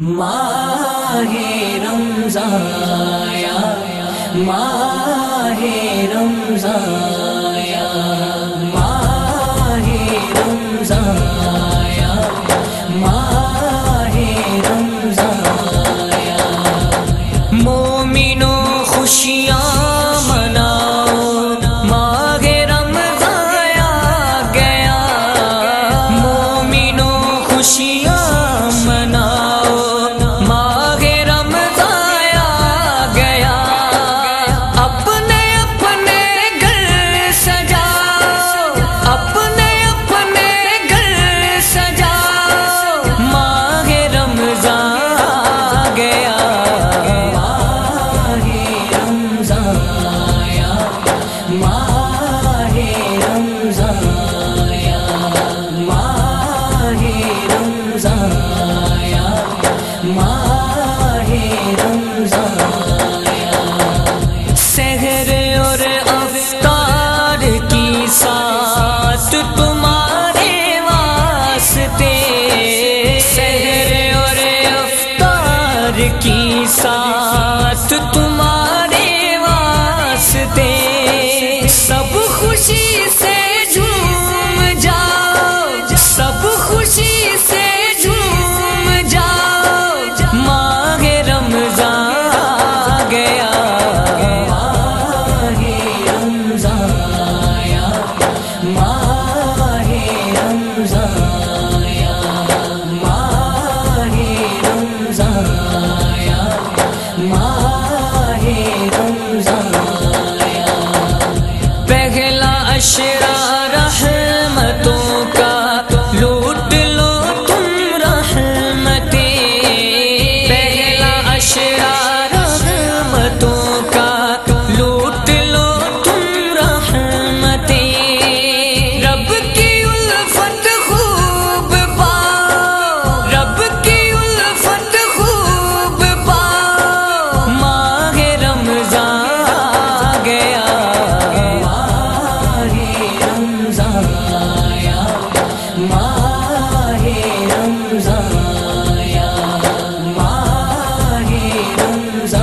ماہ رمضایا ماہ رمضایا ماہ رمضایا ماہ رمضایا۔ خوشیاں رمضان یا ماہ رمضان یا ماہ رمضان اور افطار کی ساتھ تمہارے واسطے۔ سحر اور افطار کی ساتھ تمہارے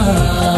love.